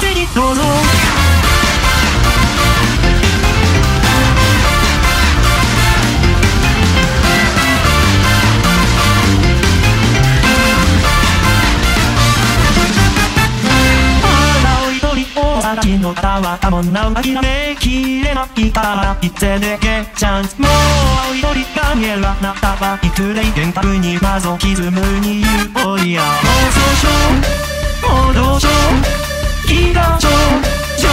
せにどうぞ青い鳥大崎の方は多分な諦めきれないからいつでけチャンスもう青い鳥が見えるあなたはいくれ幻覚に謎歪むにユーフォリア妄想症報道症気が症状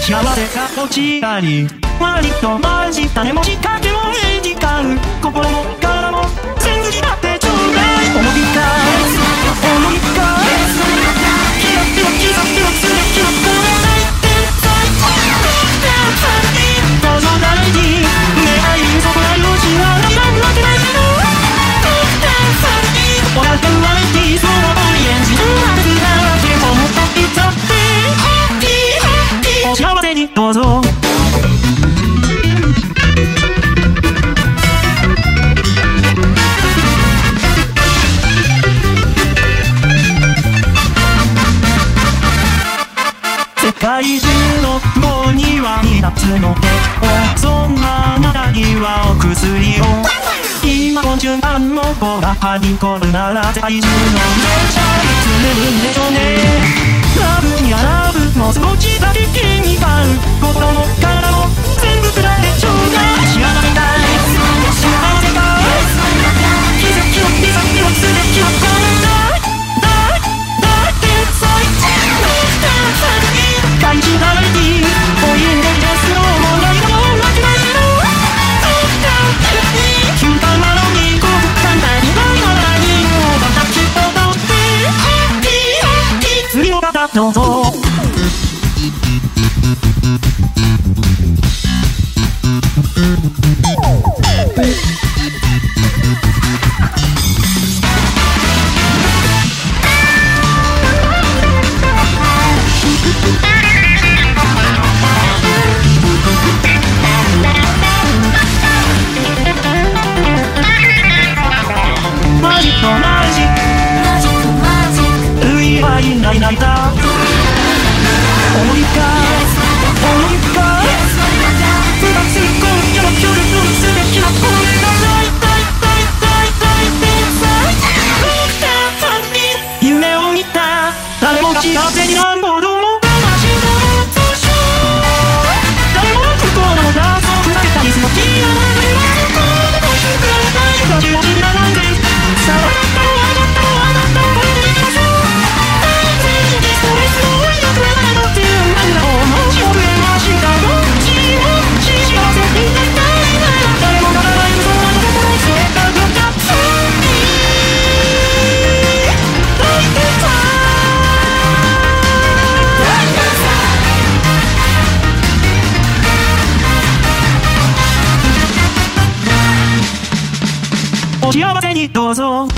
幸せが落ちたり割とマジ種も仕掛けもエジカル中の棒には2つの手を。そんなあなたにはお薬を。今の順番の子がはびこるなら世界中の。めちゃいつるんでしょうね。ラブにあらどうぞ。マジックマジック。ういはいないないだ幸せになるほど。幸せにどうぞ。